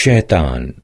शैतान